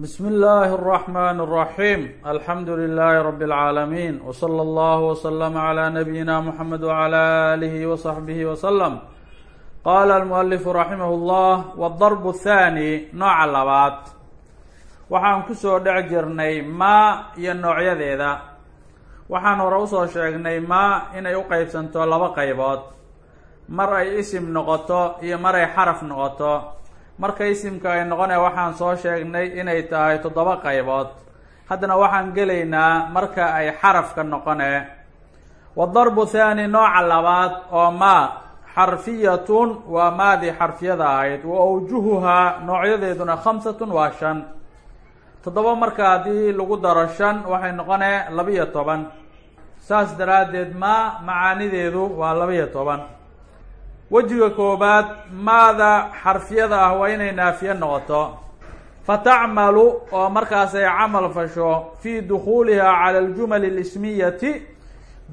bsm اllahi الرحmn الرaحيم alxamdu لlh رb العaalمين وslى اllه وslm عlى نbyina mحamed وعlى آlih وصaxbih وslm qala الmؤlif raximah اllah wالdarb الthani nooca labaad waxaan kusoo dhex jirnay maa iyo noocyadeeda waxaan hore usoo sheegnay maa inay uqeybsanto laba qaybood mar ay isim noqoto iyo mar ay xaraf noqoto marka isimka ay noqonaya waxaan soo sheegnay inay tahay toddoba qaybood. Haddana waxaan gelaynaa marka ay xarafka noqone. Wadarbu thani nooca labaad oo maa xarfiyatun waa maadii xarfiyada ahayd. Wa awjuhuhaa noocyadeeduna khamsatun waa shan. Toddoba marka haddii lagu daro shan waxay noqone labiyo toban. Saas daraaddeed maa macaanideedu waa labiyo toban wejiga koobaad maada xarfiyada ah waa inay naafiye noqoto. Fatacmalu oo markaas ay camal fasho fii dukhuulihaa cala aljumali اlismiyati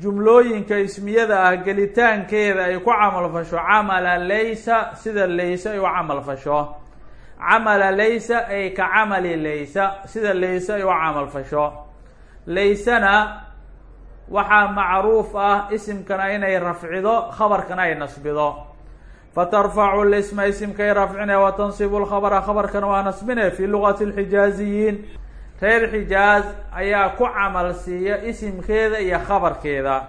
jumlooyinka ismiyada ah gelitaankeeda ay ku camal fasho. Camala laysa sida laysa ay u camal fasho. Camala laysa ay ka camali laysa sida laysa ay u camal fasho. Laysana waxaa macruuf ah isimkana inay rafcido khabarkana ay nasbido fatarfacu lisma isimkay rafcine wa tansibu lkhabra khabarkana waa nasbine fi lugati lxijaaziyiin reer xijaaz ayaa ku camal siiya isimkeeda iyo khabarkeeda.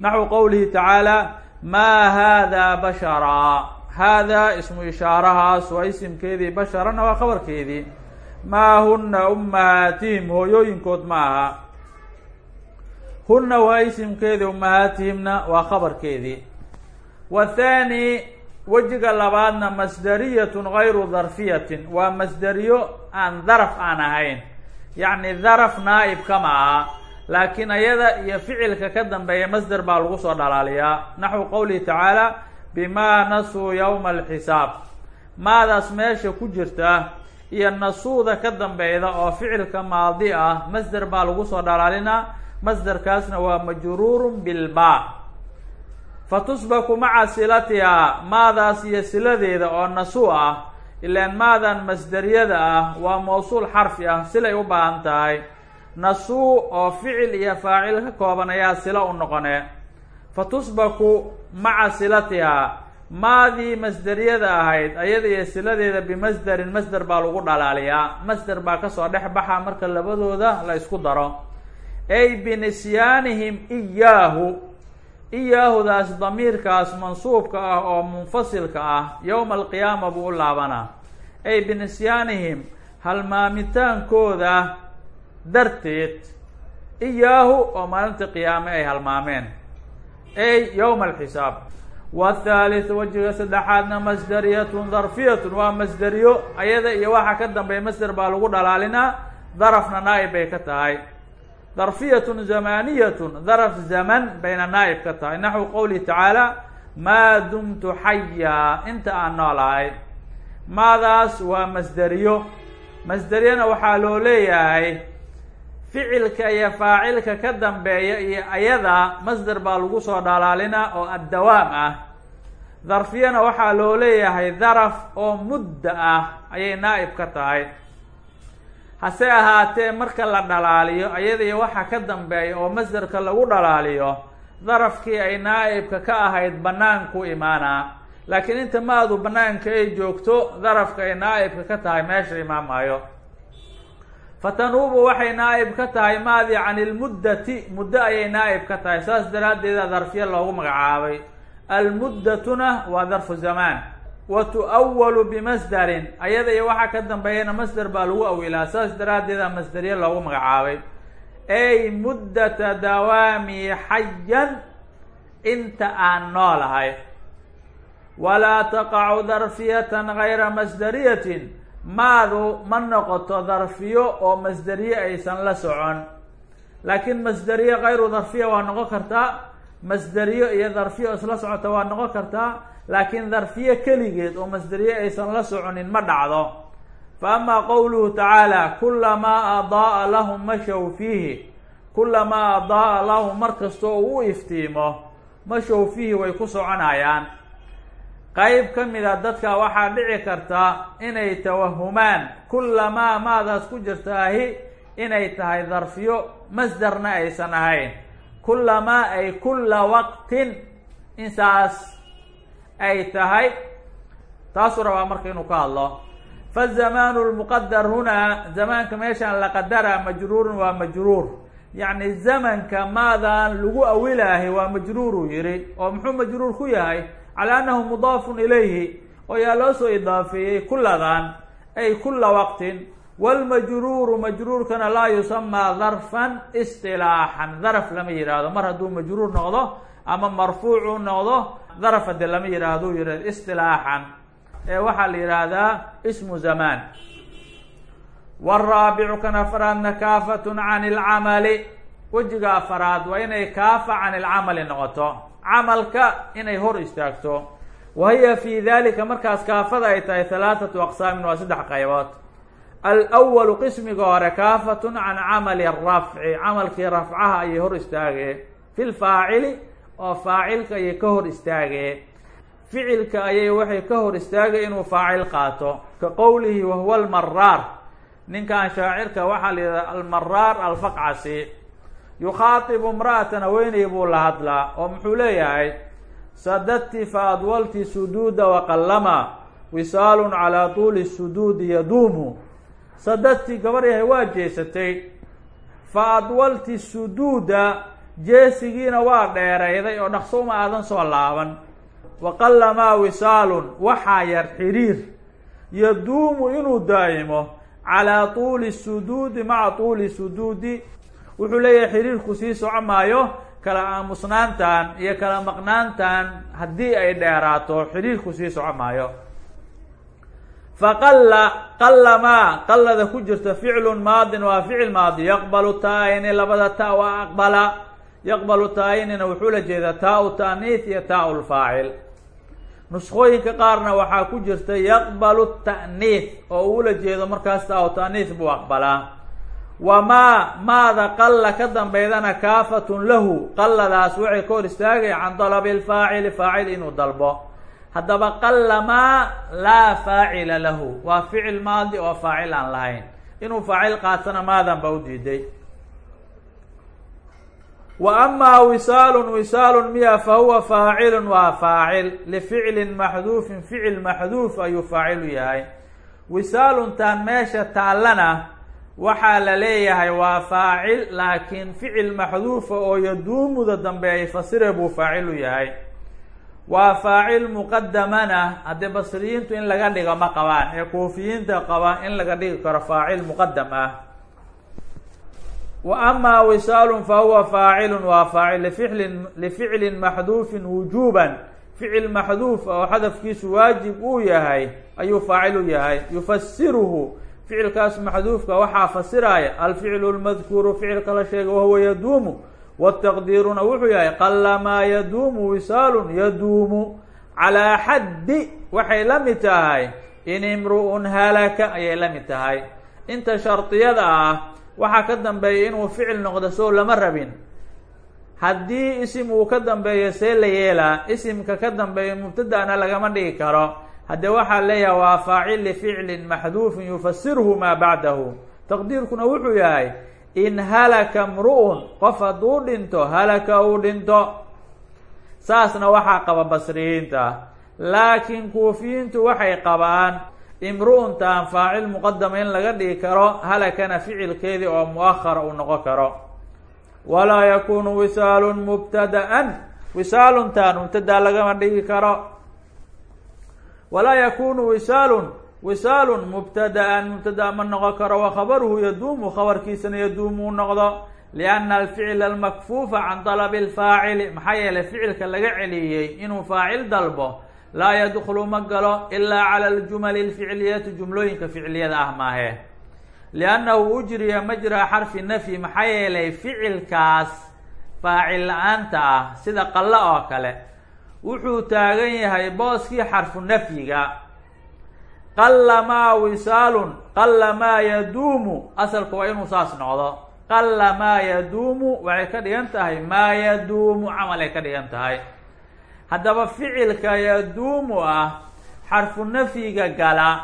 Naxwu qowlihi tacaala maa hada bashara. Hada ismu ishaarahaas waa isimkeedii basharana waa khabarkeedii. Maa huna ummahaatihim hooyooyinkood ma aha huna waa isimkeedii ummahaatihimna waa khabarkeedii. Wathani wejiga labaadna masdariyatun gayru darfiyatin. Waa masderiyo aan daraf aan ahayn. Yacni daraf naa'ib kama aha. Laakiin ayada iyo ficilka ka dambeeya masder baa lagu soo dhalaaliyaa naxwu qowlihi tacaala bimaa nasuu yowma alxisaab. Maadaas meesha ku jirta iyo nasuuda ka dambeyda oo ficilka maadi ah masder baa lagu soo dhalaalinaa masderkaasna waa majruurun bilba fatusbaku maca silatihaa maadaas iyo siladeeda oo nasu ah ilaan maadan masderiyada ah waa mawsuul xarfi ah silay u baahan tahay. Nasuu oo ficil iyo faacil ka kooban ayaa silo u noqone. Fatusbaku maca silatihaa maadii masderiyada ahayd ayada iyo siladeeda bimasderin masder baa lagu dhalaaliyaa. Masder baa ka soo dhex baxa marka labadooda la isku daro. Ay binisyaanihim iyaahu iyaahudaas damiirkaas mansuubka ah oo munfasilka ah yowma alqiyaama buu u laabanaa. Ay binisyaanihim halmaamitaankooda darteed iyaahu oo maalinta qiyaame ay halmaameen ay yowma alxisaab. Wathalitث wejiga saddexaadna masderiyatun darfiyatun waa masderiyo ayada iyo waxa ka dambeeya masder baa lagu dhalaalinaa darafna naa'ib bay ka tahay darfiyatun zamaniyatun daraf zaman bayna naa'ib ka tahay. Naxwu qowlihi tacaala maa dumtu xayaa inta aan noolahay maadaas waa masderiyo masderiyana waxaa loo leeyahay ficilka iyo faacilka ka dambeeya iyo ayada masder baa lagu soo dhalaalinaa oo addawaam ah. Darfiyana waxaa loo leeyahay daraf oo mudda ah ayay naa'ib ka tahay hase ahaatee marka la dhalaaliyo ayada iyo waxa ka dambeeya oo masderka lagu dhalaaliyo darafkii ay naa'ibka ka ahayd banaanku imaanaa. Laakiin inta maadu banaanka ay joogto darafka ay naa'ibka ka tahay meesha imaamayo fatanuubu waxay naa'ib ka tahay maadii can ilmuddati muddo ayay naa'ib ka tahay. Saas daraaddeeda darfiya loogu magacaabay. Almuddatuna waa darfu zamaan wa tu-awalu bimasderin ayada iyo waxaa ka dambeeyana masder baa lagu awilaa saas daraaddeeda masderye loogu magacaabay ay muddata dawaami xayan inta aan noolahay walaa taqacu darfiyatan gayra masderiyatin maadu ma noqoto darfiyo oo masderiye aysan la socon laakiin masderiye kayru darfiya waa noqon kartaa masderiyo iyo darfiyo isla socota waa noqon kartaa laakiin darfiye keligeed oo masderiye aysan la soconin ma dhacdo. Fa ama qowluhu tacaala kulamaa adaaa lahum mashow fiihi. Kulamaa adaaa lahum mar kastoo uu u iftiimo mashow fiihi way ku soconayaan. Qayb ka mida dadka waxaa dhici karta inay tawahumaan kullamaa maadaas ku jirtaahi inay tahay darfiyo masdarna aysan ahayn. Kullamaa ay kulla waqtin insaas ay tahay. Taasuu rabaa marka inuu ka hadlo. Fazamaanu lmuqadar hunaa zamaanka meeshaan la qadara majruurun waa majruur. Yacni zamanka maadaan lagu awilaahi waa majruuruu yihi oo muxuu majruur ku yahay? Calى anahu mudaafun ilayhi oo yaa loo soo idaafeeyey kuladan ay kula waqtin. Wاlmajruuru majruurkana laa yusamaa darfan isilaaxan darf lama yihahdo mar hadduu majruur noqdo ama marfuucu noqdo darafa de lama yidhaahdo yidhahd istilaaxan ee waxaa la yidhaahdaa ismu zamaan waraabicu kan afaraadna kaafatun can ilcamali wejiga afaraad waa inay kaafa can ilcamali noqoto. Camalka inay hor istaagto. Wa hiya fi dalika markaas kaafada ay tahay halaathatu aqsaamin waa saddex qaybood. Alwalu qismiga hore kaafatun can camali rafci. Camalkii rafcaha ayay hor istaageen. Fi lfaacili oo faacilka ayay ka hor istaagee. Ficilka ayay waxay ka hor istaagay inuu faacil qaato. Ka qowlihi wahuwa almaraar ninkan shaacirka waxaa la yidhahda almaraar alfaqcasi. Yukhaatibu imra'atan haweeney buu la hadlaa oo muxuu leeyahay sadadti fa adwalti suduuda waqallama wisaalun calaa tuuli suduudi yaduumu. Sadadti gabar yahay waa jeesatay. Fa adwalti suduuda jeesigiina waa dheerayday oo dhaqso uma aadan soo laaban. Waqallamaa wisaalun waxaa yar xiriir. Yaduumu inuu daa'imo calaa tuuli suduudi maca tuuli suduudi. Wuxuu leeyahay xiriirku sii soco maayo kala aamusnaantan iyo kala maqnaantan haddii ay dheeraato xiriirku sii soco maayo faqalla qallamaa qallada ku jirta ficlun maadin waa ficil maadi yaqbalu taa-ini labada ta waa aqbala yaqbalu taa-inina wuxuu la jeedaa taa-u iyo taa-u lfaacil. Nuskhooyinka qaarna waxaa ku jirta yaqbalu ta'niis oo uula jeedo markaas taa-u ta'niis buu aqbalaa. Wamaa maada qalla ka dambeydana kaafatun lahu qalladaas waxay ka hor istaagay can dalabi lfaacili faacil inuu dalbo. Haddaba qallamaa laa faacila lahu waa ficil maadi oo faacil aan lahayn. Inuu faacil qaatana maadan ba u diiday wa amaa wisaalun wisaalun miya fa huwa faacilun waa faacil lificlin maxduufin ficil maxduuf ayuu faacilu yahay wisaaluntan meesha taallana waxaa la leeyahay waa faacil laakiin ficil maxduufa oo yaduumuda dambe ay fasire buu faacilu yahay waa faacil muqadamana haddee basriyiintu in laga dhigo ma qabaan ee kuufiyiinta qaba in laga dhigi karo faacil muqadam ah wisaalun fa huwa faacilun waa lificlin lificlin maxduufin wujuuban. Ficil maxduuf oo xadafkiisu waajib uu yahay ayuu faacilu yahay. Yufasiruhu ficilkaas maxduufka waxaa fasiraya alficlu lmadkuuru ficilka la sheegay wahuwa yaduumu. Wataqdiiruna wuxuu yahay qallamaa yaduumu wisaalun yaduumu. Calaa xaddi waxay la mid tahay in imru'un halaka ayay la mid tahay. Inta shardiyada ah waxaa ka dambeeya inuu ficil noqdo soo lama rabin. Haddii isim uu ka dambeeyo see la yeelaa isimka ka dambeeya mubtada'na lagama dhigi karo. Haddee waxaa leeyahay waa faacil lificlin maxduufin yufasirhu maa bacdahu. Taqdiirkuna wuxuu yahay in halaka mru'un qof hadduu dhinto halaka uu dhinto. Saasna waxaa qaba basriyiinta. Laakiin kuufiyiintu waxay qabaan imru'untaan faacil muqadama in laga dhigi karo halakana ficilkeedii oo muahara uu noqon karo. Walaa yakunu wisaalun mubtada'an. Wisaaluntaan mubtadaa lagama dhigi karo. Walaa yakunu wisaalun wisaalun mubtada'an. Mubtada ma noqon karo wa khabaruhu yaduumu khabarkiisana yaduumu u noqdo. Lianna alficla almakfuufa can dalabi alfaacili. Maxaa yeelay ficilka laga celiyey inuu faacil dalbo laa yadkulu ma galo ilaa cala aljumali alficliyati jumlooyinka ficliyada ah maahe. Liannahu ujriya majraa xarfi nafyi maxaa yeelay ficilkaas faacil la'aanta ah sida qallo oo kale wuxuu taagan yahay booskii xarfu nafyiga qalla maa wisaalun qalla maa yaduumu asalku waa inuu saas noqdo. Qalla maa yaduumu waxay ka dhigan tahay maa yaduumu camal ay ka dhigan tahay haddaba ficilka yaduumu ah xarfu nafyiga gala.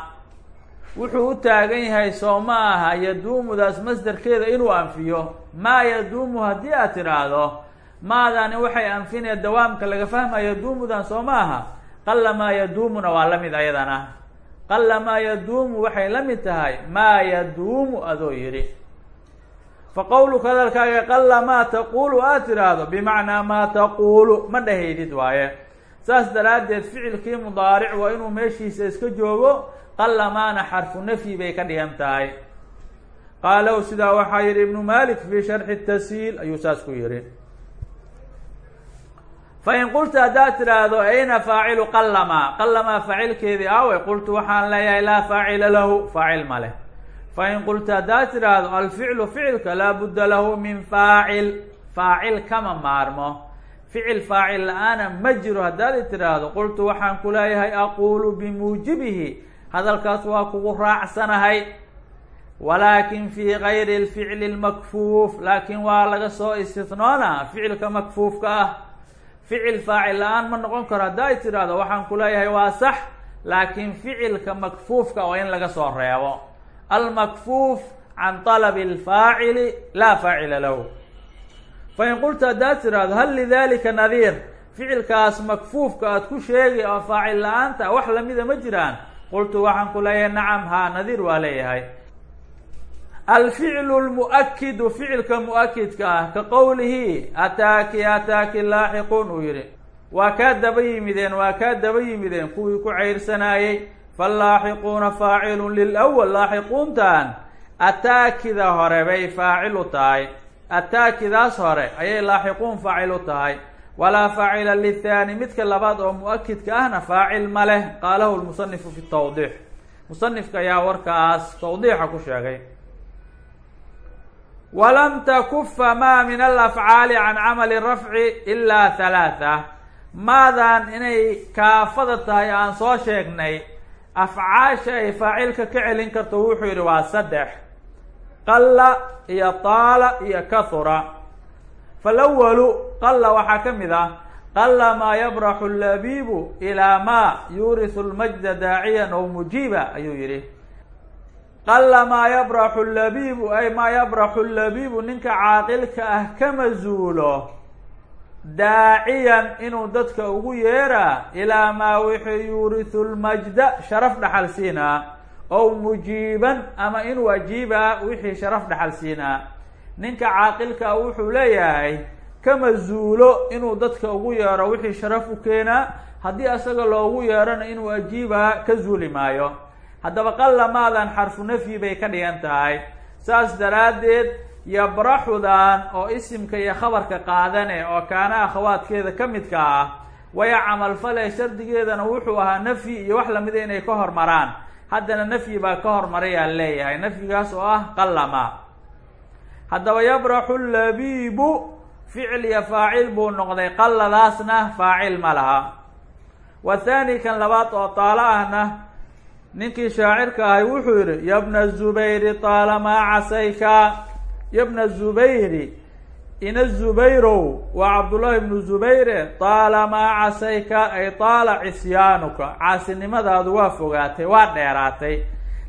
Wuxuu u taagan yahay soo ma aha yaduumudaas masderkeeda inuu anfiyo. Maa yaduumu haddii aad tidhaahdo? Maadani waxay anfinaya dawaamka laga fahmaya yaduumudan soo ma aha? Qalla maa yaduumuna waa la mid ayadana qalla maa yaduumu waxay la mid tahay maa yaduumu adoo yidhi fa qowluka hadalkaaga qalla maa taquulu aad tidhaahdo bimacnaa maa taquulu ma dhahaydid waaye saas daraaddeed ficilkii mudaaric waa inuu meeshiisa iska joogo qalla maana xarfu nafyi bay ka dhigan tahay qaalow sidaa waxaa yihi ibnu malik fi sharxi tasiil ayuu saas ku yihi fain qulta haddaad tidhaahdo ayna faacilu qallamaa qallamaa faacilkeedii awe qultu waxaan leeyahay laa faacila lahu faacil ma leh fain qulta haddaad tidhaahdo alficlu ficilka laa budda lahu min faacil faacil kama maarmo ficil faacil la'aana ma jiro haddaad tidhaahdo qultu waxaan ku leeyahay aqulu bimuujibihi hadalkaas waa kugu raacsanahay walaakin fi gayri lficli lmakfuuf laakiin waa laga soo istinoona ficilka makfuufka ah ficil faacil la'aan ma noqon karo haddaa tidhaahdo waxaan ku leeyahay waa sax laakiin ficilka makfuufka waa in laga soo reebo almakfuuf can طalabi اlfaacili laa faacila lahu fain qulta haddaad tidhaahdo hal lidalika nadiir ficilkaas makfuufka aad ku sheegay oo faacil la'aanta wax lamida ma jiraan qultu waxaan ku leeyahay nacam haa nadiir waa leeyahay alficlu lmu'akidu ficilka mu'akidka ah ka qowlihi ataaki ataaki laaxiquun uu yihi waa kaa daba yimideen waa kaa daba yimideen kuwii ku ceyrsanaayey fallaaxiquuna faacilun lilwal laaxiquuntan ataakida hore bay faacil u tahay ataakidaas hore ayay laaxiquun faacil u tahay walaa faacila lithaani midka labaad oo mu'akidka ahna faacil ma leh qaalahu lmusanifu fi tawdiix musanifka ayaa warkaas tawdiixa ku sheegay walam takufa ma min alafcaali can camali rafci ilaa halaatha maadan inay kaafada tahay aan soo sheegnay afcaasha ay faacilka ka celin karto wuxuu yihi waa saddex qalla iyo taala iyo kahura falawalu qalla waxaa ka mid ah qalla maa yabraxu labibu ilaa ma yuurisu lmajda daaciyan ow mujiiba ayuu yihi qalla maa yabraxu labibu ay maa yabraxu labibu ninka caaqilka ah kama zuulo daaciyan inuu dadka ugu yeeraa ilaa maa wixii yuurisu lmajda sharaf dhaxal siinaa ow mujiiban ama inuu ajiibaa wixii sharaf dhaxal siinaa. Ninka caaqilka ah wuxuu leeyahay kama zuulo inuu dadka ugu yeero wixii sharaf u keenaa haddii asaga loogu yeerana inuu ajiibaa ka zuuli maayo. Haddaba qalla maadan xarfu nafyi bay ka dhigan tahay. Saas daraaddeed yabraxudan oo isimka iyo khabarka qaadane oo kaana akhawaadkeeda ka midka ah waya camalfale shardigeedana wuxuu ahaa nafyi iyo wax lamida inay ka hormaraan haddana nafyi baa ka hormarayaa leeyahay nafyigaas oo ah qallama. Haddaba yabraxu labibu ficil iyo faacil buu noqday qalladaasna faacil ma laha. Wa thani kan labaad oo taalo ahna ninkii shaacirka ahay wuxuu yihi yabna zubayri taalamaa casayka yabna zubayri ina zubayrow waa cabdullaahi ibnu zubayre taalamaa casayka ay taala cisyaanuka. Caasinimadaadu waa fogaatay waa dheeraatay.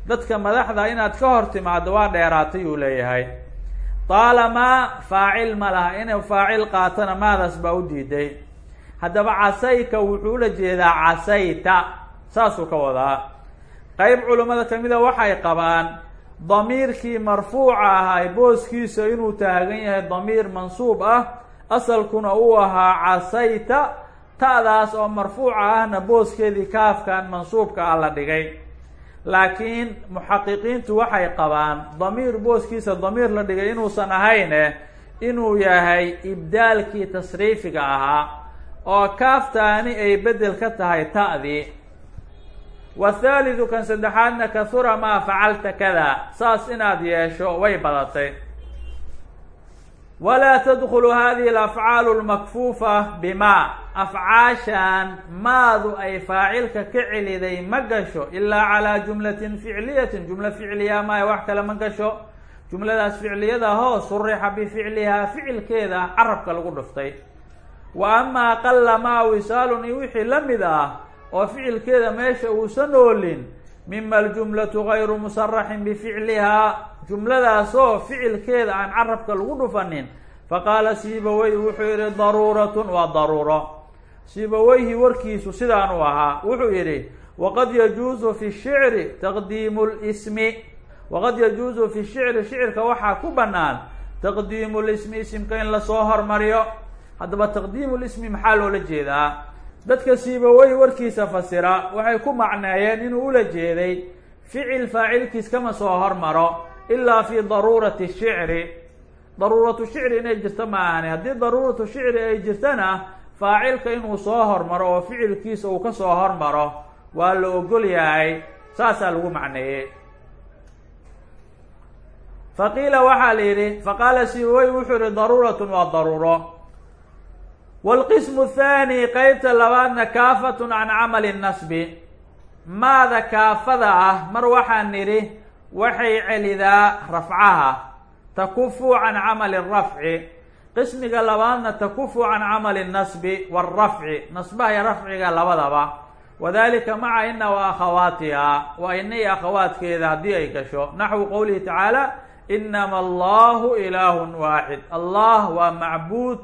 Dadka madaxda inaad ka hor timaado waa dheeraatay uu leeyahay. Taalamaa faacil ma laha inay faacil qaatana maadaas baa u diiday. Haddaba casayka wuxuu ula jeedaa casayta saasuu ka wadaa. Qeyb culimmada kamida waxay qabaan damiirkii marfuuca ahaa booskiisa inuu taagan yahay damiir mansuub ah asalkuna uu ahaa casayta ta'daas oo marfuuca ahna booskeedii kaafkan mansuubka ah la dhigay. Laakiin muxaqiqiintu waxay qabaan damiir booskiisa damiir la dhigay inuusan ahayne inuu yahay ibdaalkii tasriifiga ahaa oo kaaftaani ay bedel ka tahay ta'dii wthaalidu kan saddexaadna kahura maa facalta kada saas inaad yeesho way badatay walaa tadkulu hadihi alafcaalu lmakfuufa bima afcaashan maadu ay faacilka ka celiday ma gasho ilaa calaa jumlatin ficliyatin jumla ficliya maya wax kale ma gasho jumladaas ficliyada hoo surixa bificlihaa ficilkeeda carabka lagu dhuftay wa amaa qalla maa wisaalun iyo wixii la mid ah oo ficilkeeda meesha uusan oolin mima aljumlatu gayru musaraxin bificlihaa jumladaasoo ficilkeeda aan carabka lagu dhufanin faqaala sibawey wuxuu yihi daruuratun waa daruuro. Sibaweyhi warkiisu sidaan u ahaa wuxuu yidhi waqad yajuuzu fi shicri taqdiimu lismi waqad yajuuzu fi shicri shicirka waxaa ku bannaan taqdiimu lismi isimka in la soo hormariyo. Haddaba taqdiimu lismi maxaa loola jeedaa dadka siibawey warkiisa fasira waxay ku macneeyeen inuu ula jeeday ficil faacilkiis kama soo hormaro ilaa fi daruurati shicri. Daruuratu shicri inay jirto ma ahani haddii daruuratu shicri ay jirtana faacilka inuu soo hormaro oo ficilkiisa uu ka soo hormaro waa la ogol yahay. Saasaa lagu macneeyey. Faqiila waxaa la yidhi faqaala siibawey wuxuu yihi daruuratun waa daruuro wاlqismu الthani qeybta labaadna kaafatun can camali nasbi maada kaafada ah mar waxaan nidhi waxay celidaa rafcaha takufu can camali rafci qismiga labaadna takufu can camali nasbi wاrafci nasbaha iyo rafciga labadaba wadalika maca ina wa akhawaatiha waa ina iyo akhawaadkeeda haddii ay gasho naxwu qowlihi tacaala inama allahu ilaahun waaxid allah waa macbuud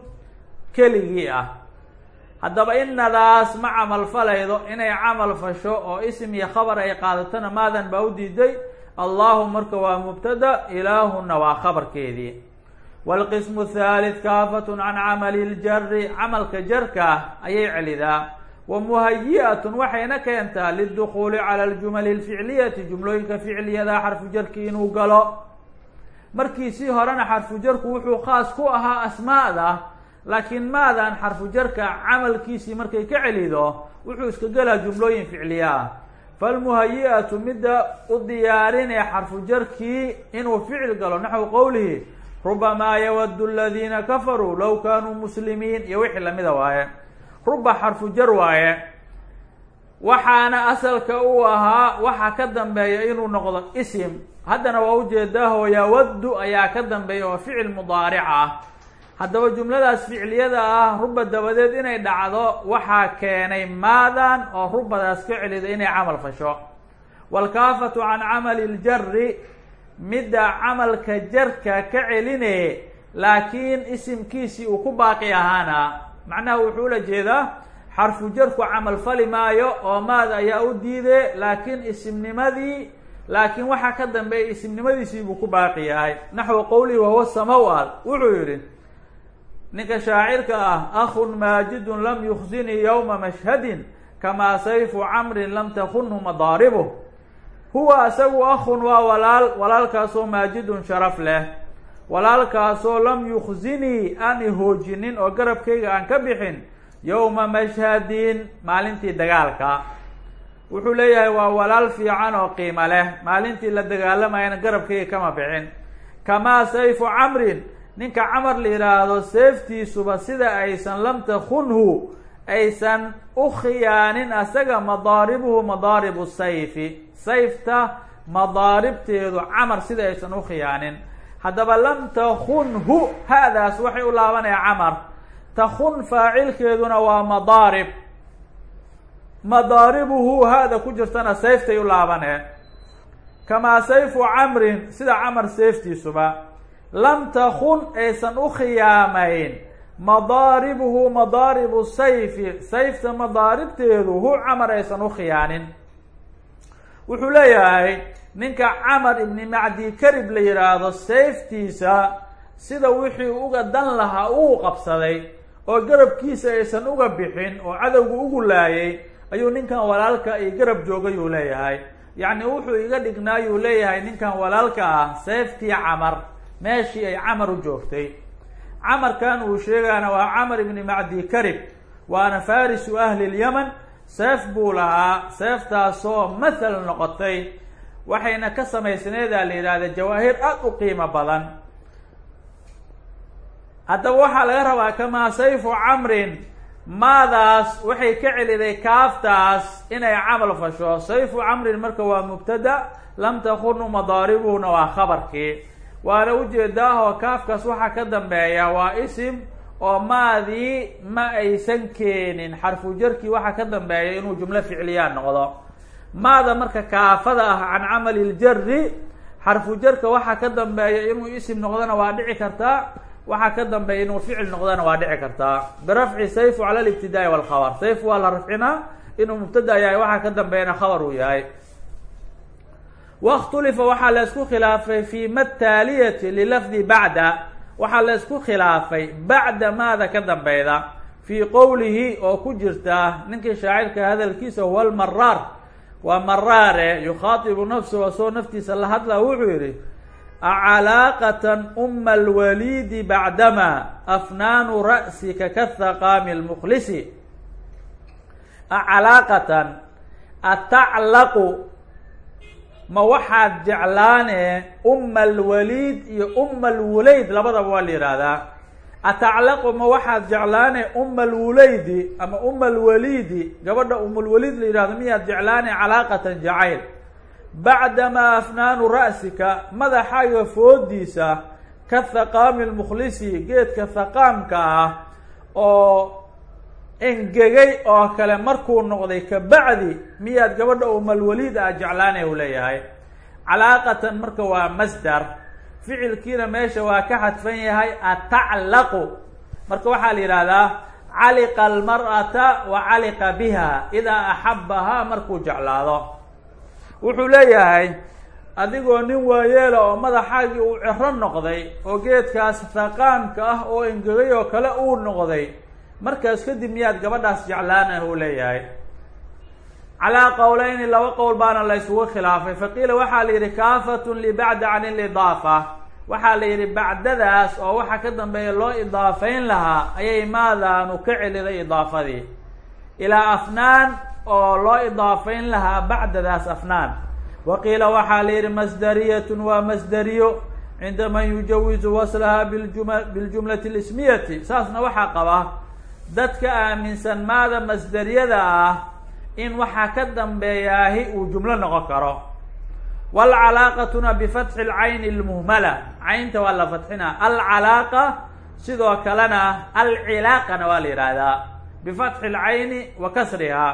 keligii ah. Haddaba inadaas ma camal falaydo inay camal fasho oo ism iyo khabar ay qaadatona maadan baa u diiday. Allahu marka waa mubtada ilaahuna waa khabarkeedii. Wاlqismu thalith kaafatun can camali ljari camalka jarka ayay celidaa. Wa muhayi-atun waxayna keentaa lidukhuuli cala aljumali اlficliyati jumlooyinka ficliyada xarfu jarki inuu galo. Markiisii horena xarfu jarku wuxuu khaas ku ahaa asmaada laakiin maadan xarfu jarka camalkiisii markay ka celido wuxuu iska gelaa jumlooyin ficliya. Ah falmuhayi-atu midda u diyaarinee xarfu jarkii inuu ficil galo naxwu qowlihi rubamaa yawadu aladiina kafaruu low kaanuu muslimiin iyo wixii lamida waaye. Ruba xarfu jar waaye. Waxaana asalka uu ahaa waxaa ka dambeeya inuu noqdo isim. Haddana waa ujeedaaho yawaddu ayaa ka dambeeya oo ficil mudaaric ah haddaba jumladaas ficliyada ah ruba dabadeed inay dhacdo waxaa keenay maadan oo rubadaas ka celida inay camal fasho. Waalkaafatu can camali ljari midda camalka jarka ka celine laakiin isimkiisii uu ku baaqi ahaana. Macnaha wuxuu ula jeedaa xarfu jarku camal fali maayo oo maada ayaa u diide laakiin isimnimadii laakiin waxaa ka dambeeya isimnimadiisii buu ku baaqi yahay. Naxwu qowlihi wahuwa samow-al wuxuu yihi ninka shaacirka ah akun maajidun lam yukzinii yowma mashhadin kamaa sayfu camrin lam takunhu madaaribuh huwa isagu akun waa walaal walaalkaasoo maajidun sharaf leh. Walaalkaasoo lam yukzinii aan ihoojinin oo garabkayga aan ka bixin yowma mashhadin maalintii dagaalka. Wuxuu leeyahay waa walaal fiican oo qiimo leh. Maalintii la dagaalamayana garabkayga kama bixin. Kamaa sayfu camrin ninka camar la yidhaahdo seeftiisuba sida aysan lam takunhu aysan u asaga madaaribuhu madaaribu sayfi. Sayfta madaaribteedu camar sida aysan u khiyaanin. Haddaba lam takunhu ha-daas waxay u laabanaya camar. Takun faacilkeeduna waa madaarib. Madaaribuhu ha-da ku jirtana sayftay u laabanee kamaa sayfu camrin sida camar seeftiisuba lam takun aysan u khiyaamayn madaaribuhu madaaribu sayfi sayfta madaaribteedu hu camar aysan u khiyaanin wuxuu leeyahay ninka camar ibni macdi karib la yihaahdo sayftiisa sida wixii uga dan lahaa uu qabsaday oo garabkiisa aysan uga bixin oo cadowga ugu laayay ayuu ninkan walaalka iyo garab joogayuu leeyahay yacni wuxuu iga dhignaayuu leeyahay ninkan walaalka ah sayftii camar meeshii ay camar u joogtay. Camarkan uu sheegaana waa camar ibni macdi karib waana farisu ahli lyaman seef buu lahaa seeftaasoo mathal noqotay. Waxayna ka samaysneedaa la yidhahda jawaahir aada u qiimo badan. Haddaba waxaa laga rabaa kamaa sayfu camrin maadaas waxay ka celiday kaaftaas inay camal fasho. Sayfu camrin marka waa mubtada lam takunu madaaribuhuna waa khabarkii waana ujeedaahoo kaafkaas waxaa ka dambeeya waa isim oo maadii ma aysan keenin. Xarfu jarkii waxaa ka dambeeya inuu jumlo ficliyaa noqdo. Maada marka kaafada ah can camali ljari xarfu jarka waxaa ka dambeeya inuu isim noqdona waa dhici kartaa waxaa ka dambeeya inuu ficil noqdona waa dhici kartaa birafci sayfu cala libtidaai walkhabar sayf waa la rafcinaa inuu mubtada yahay waxaa ka dambeeyana khabar uu yahay wakhtulifa waxaa la isku khilaafay fi ma taaliyati lilafdi bacda waxaa la isku khilaafay bacda maada ka dambeyda fii qowlihi oo ku jirta ninkii shaacirka hadalkiisa huwa lmaraar waa maraare yukhaatibu nafsahu asoo naftiisa la hadla wuxuu yihi acalaaqatan uma alwaliidi bacdama afnaanu ra'sika kahaqaami lmukhlisi ma waxaad jeclaane uma alwaliid iyo uma alwulayd labadaba waa la yihahdaa ataclaqu ma waxaad jeclaane uma alwulaydi ama uma alwaliidi gabadha umulwaliid la yihahdo miyaad jeclaane calaaqatan jacayl. Bacdamaa afnaanu ra'sika madaxaaga foodiisa ka thaqaami lmukhlisi geedka thaqaamka ah oo engegay oo kale markuu noqday kabacdi miyaad gabadha umalwaliid a jeclaane u leeyahay? Calaaqatan marka waa masdar ficilkiina meesha waa ka xadfan yahay ataclaqu. Marka waxaa la yihahdaa caliqa almar'ata wa caliqa biha idaa axabahaa markuu jeclaado. Wuxuu leeyahay adigoo nin waayeela oo madaxaagii uu ciro noqday oo geedkaas thaqaamka ah oo engegay oo kale uu noqday markaas kadib miyaad gabadhaas jeclaanah uu leeyahay. Calaa qowleyni laba qowl baana la isugu khilaafay. Faqiila waxaa la yidhi kaafatun libacda can ilidaafa waxaa la yidhi bacdadaas oo waxa ka dambeeya loo idaafayn lahaa ayay maadaanu ka celiday idaafadii? Ilaa afnaan oo loo idaafayn lahaa bacdadaas afnaan. Wa qiila waxaa la yidhi masdariyatun waa masdariyo cinda man yujawizu waslaha biljuma biljumlati lismiyati. Saasna waxaa qaba dadka aaminsan maada masdariyada ah in waxaa ka dambeeyaahi uu jumlo noqon karo. Waalcalaaqatuna bifatxi lcayni lmuhmala caynta waa la fatxina. Alcalaaqa sidoo kalena alcilaaqana waa la yihahdaa bifatxi lcayni wa kasriha.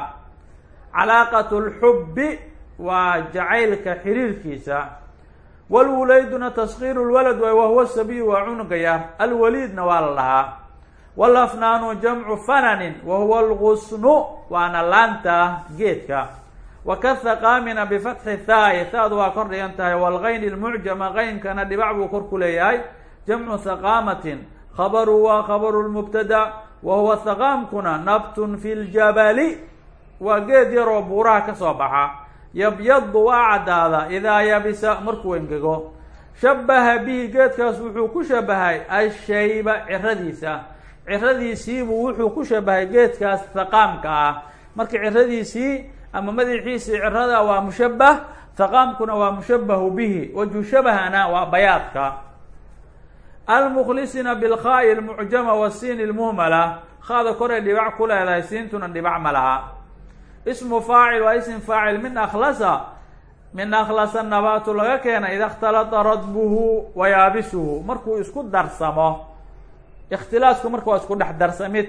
Calaaqat lxubbi waa jacaylka xiriirkiisa. Walwulayduna taskiiru lwalad waay wahuwa sabiyu waa cunuga yar alwaliidna waa la dhahaa walafnaanu jamcu fananin wa huwa algusnu waana laanta geedka wa kathaqaamina bifatxi thaa'i thaadu waa kor dhigan tahay walgayni lmucjama qaynkana dhibac buu kor ku leeyahay jamcu thaqaamatin khabaru waa khabaru lmubtada wa huwa thaqaamkuna nabtun fi ljabali waa geed yaroo buuraha ka soo baxa yabyadu waa caddaada idaa yabisa markuu engego shabaha bihi geedkaas wuxuu ku shabahay ashayba ciradiisa ciradiisiibuu wuxuu ku shabahay geedkaas thaqaamka ah. Marka ciradiisii ama madaxiisii cirada waa mushabah thaqaamkuna waa mushabahu bihi wajhu shabahana waa bayaadka. Almukhlisina bilkhaai lmucjama wasiini lmuhmala khaada koray dhibac ku leedahay siintuna dhibac ma laha. Ismu faacil waa ism faacil min akhlasa min akhlasa nabaatu laga keena ida اkhtalata radbuhu wa yaabisuhu. Markuu isku darsamo ikhtilaasku marka waa isku dhex darsamid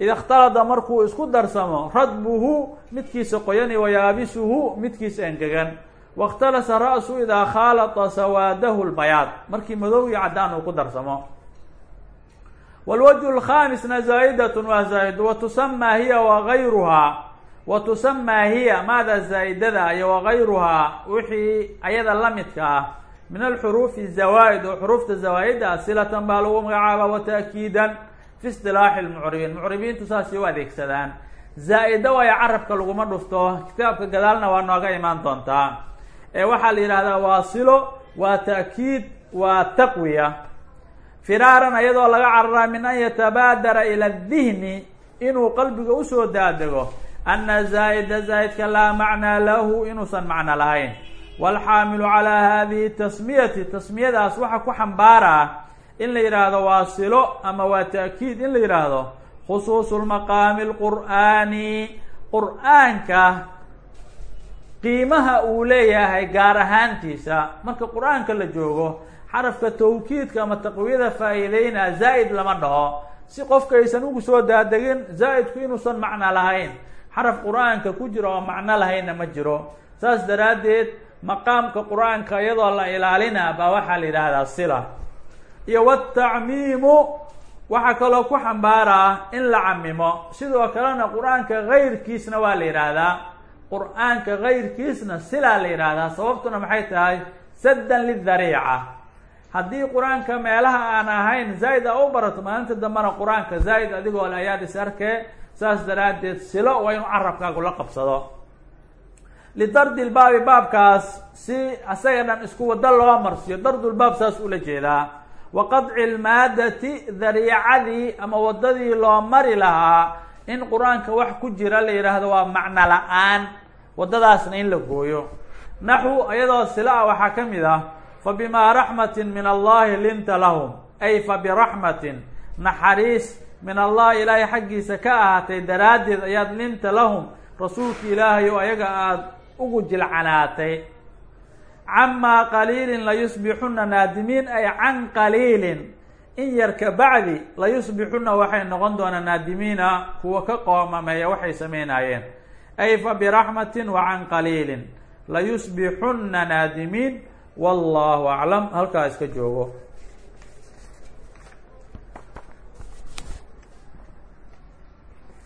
ida اkhtalada markuu isku darsamo radbuhu midkiisa qoyani wa yaabisuhu midkiisa engegan waاkhtalasa ra'su idaa khaalata sawaadahu lbayaad markii madow iyo caddaan uu ku darsamo wاlwجه الkhamisna zaa'idat waa zaa'id wa tusamaa hiya wagayruhaa wa tusamaa hiya maada zaa'idada iyo wagayruhaa wixii ayada la midka ah min alxuruufi zawaa'id oo xuruufta zawaa'ida silatan baa lagu magacaaba wa ta'kiidan fi istilaaxi lmucribiin mucribiintu saasay u adeegsadaan zaa-ida waayo carabka laguma dhufto kitaabka gadaalna waa nooga imaan doontaa ee waxaa la yidhahdaa waa silo waa ta'kiid waa taqwiya firaaran ayadoo laga cararaa min an yatabaadara ila dihni inuu qalbiga u soo daadego ana zaa'ida zaa'idka laa macnaa lahu inuusan macno lahayn waalxaamilu calaa hadihi tasmiyati tasmiyadaas waxa ku xambaaraa in la yidhaahdo waa silo ama waa ta'kiid in la yidhaahdo khusuusu lmaqaami alqur'aani qur'aanka qiimaha uu leeyahay gaar ahaantiisa marka qur'aanka la joogo xarafka tawkiidka ama taqwiyada faa'iideynaa zaa'id lama dhaho. Si qofka aysan ugu soo daadegin zaa'idku inuusan macno lahayn. Xaraf qur'aanka ku jiro oo macno lahaynna ma jiro. Saas daraaddeed maqaamka qur'aanka iyadoo la ilaalina baa waxaa la yidhaahdaa sila. Iyo watacmiimu waxaa kaloo ku xambaaraa in la camimo sidoo kalena qur'aanka gayrkiisna waa la yidhaahdaa. Qur'aanka gayrkiisna silaa la yidhaahdaa. Sababtuna maxay tahay? Saddan lidariica haddii qur'aanka meelaha aan ahayn zaa'id a u barato maalinta dambena qur'aanka zaa'id adigoo le ayaad is arkee saas daraaddeed silo waa inu carabkaagu la qabsado lidardi lbaabi baabkaas si asaga dhan isku wado loo marsiyo. Dardulbaab saas ula jeedaa. Wa qadci lmaadati dariicadii ama wadadii loo mari lahaa in qur'aanka wax ku jira la yidhaahdo waa macno la'aan wadadaasna in la gooyo. Naxwu iyadoo sila ah waxaa ka mid ah fa bimaa raxmatin min allahi linta lahum ay fa biraxmatin naxariis min allahi ilaahay xaggiisa ka ahaatay daraaddeed ayaad linta lahum rasuulka ilaahay oo ayaga aada ugu jilcanaatay. Camaa qaliilin layusbixuna naadimiin ay can qaliilin. In yar ka bacdi layusbixuna waxay noqon doonaa naadimiina kuwa ka qoomameeya waxay sameynayeen. Ay fa biraxmatin wa can qaliilin. Layusbixuna naadimiin wallahu aclam. Halkaa iska joogo